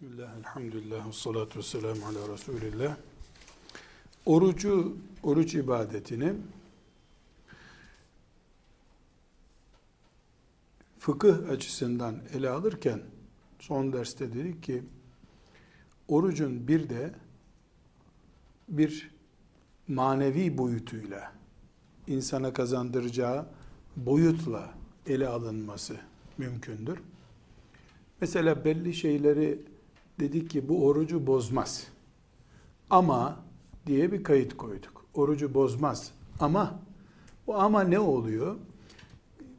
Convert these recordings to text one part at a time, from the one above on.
Bismillah, elhamdülillah, salatu ve selamu ala Resulillah. Orucu, oruç ibadetini fıkıh açısından ele alırken son derste dedik ki orucun bir de bir manevi boyutuyla insana kazandıracağı boyutla ele alınması mümkündür. Mesela belli şeyleri dedik ki bu orucu bozmaz. Ama diye bir kayıt koyduk. Orucu bozmaz. Ama bu ama ne oluyor?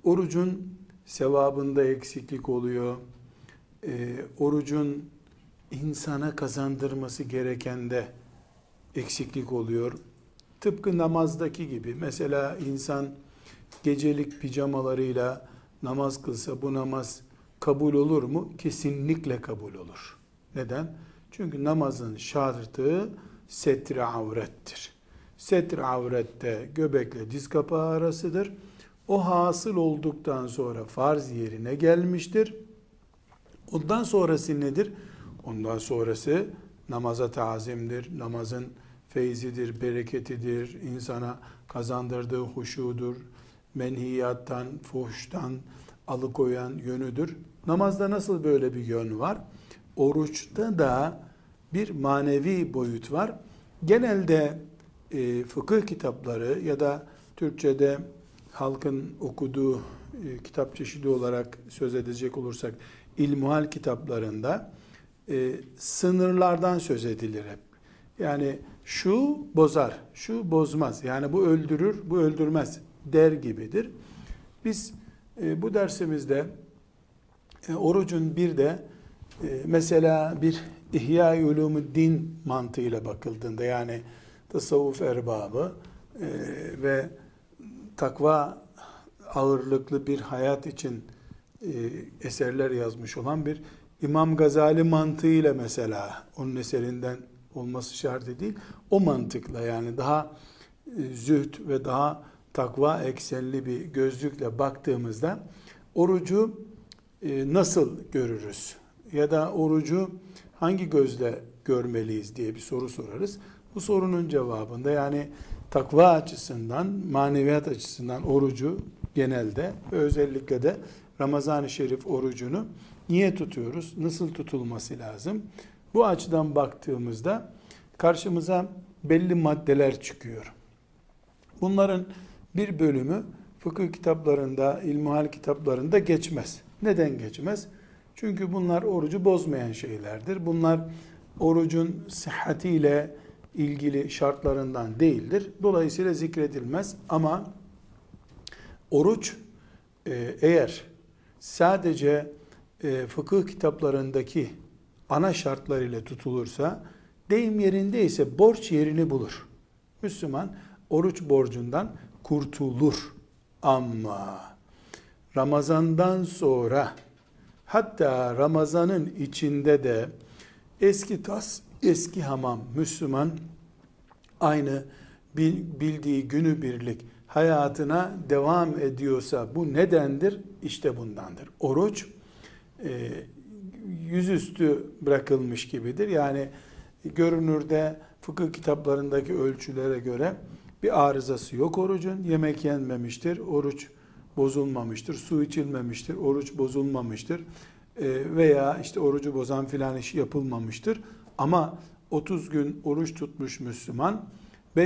Orucun sevabında eksiklik oluyor. E, orucun insana kazandırması gerekende eksiklik oluyor. Tıpkı namazdaki gibi. Mesela insan gecelik pijamalarıyla namaz kılsa bu namaz kabul olur mu? Kesinlikle kabul olur. Neden? Çünkü namazın şartı setri avrettir. Setri avrette göbekle diz kapağı arasıdır. O hasıl olduktan sonra farz yerine gelmiştir. Ondan sonrası nedir? Ondan sonrası namaza tazimdir. Namazın feyzidir, bereketidir. insana kazandırdığı huşudur. Menhiyattan, fuhuştan alıkoyan yönüdür. Namazda nasıl böyle bir yön var? Oruçta da bir manevi boyut var. Genelde e, fıkıh kitapları ya da Türkçe'de halkın okuduğu e, kitap çeşidi olarak söz edecek olursak ilmuhal kitaplarında e, sınırlardan söz edilir hep. Yani şu bozar, şu bozmaz. Yani bu öldürür, bu öldürmez der gibidir. Biz e, bu dersimizde e, orucun bir de e, mesela bir İhya ulumu din mantığıyla bakıldığında yani tasavvuf erbabı e, ve takva ağırlıklı bir hayat için e, eserler yazmış olan bir İmam Gazali mantığıyla mesela onun eserinden olması şart değil. O mantıkla yani daha e, zühd ve daha takva eksenli bir gözlükle baktığımızda orucu e, nasıl görürüz? Ya da orucu hangi gözle görmeliyiz diye bir soru sorarız. Bu sorunun cevabında yani takva açısından, maneviyat açısından orucu genelde ve özellikle de Ramazan-ı Şerif orucunu niye tutuyoruz? Nasıl tutulması lazım? Bu açıdan baktığımızda karşımıza belli maddeler çıkıyor. Bunların bir bölümü fıkıh kitaplarında, ilmuhal kitaplarında geçmez. Neden geçmez? Çünkü bunlar orucu bozmayan şeylerdir. Bunlar orucun sıhhatiyle ilgili şartlarından değildir. Dolayısıyla zikredilmez ama oruç e, eğer sadece e, fıkıh kitaplarındaki ana şartlarıyla tutulursa deyim yerindeyse borç yerini bulur. Müslüman oruç borcundan kurtulur. Ama Ramazandan sonra hatta Ramazanın içinde de eski tas, eski hamam Müslüman aynı bildiği günü birlik hayatına devam ediyorsa bu nedendir? İşte bundandır. Oruç e, yüzüstü bırakılmış gibidir. Yani görünürde fıkıh kitaplarındaki ölçülere göre bir arızası yok orucun. Yemek yenmemiştir, oruç bozulmamıştır. Su içilmemiştir, oruç bozulmamıştır. E, veya işte orucu bozan filan iş yapılmamıştır. Ama 30 gün oruç tutmuş Müslüman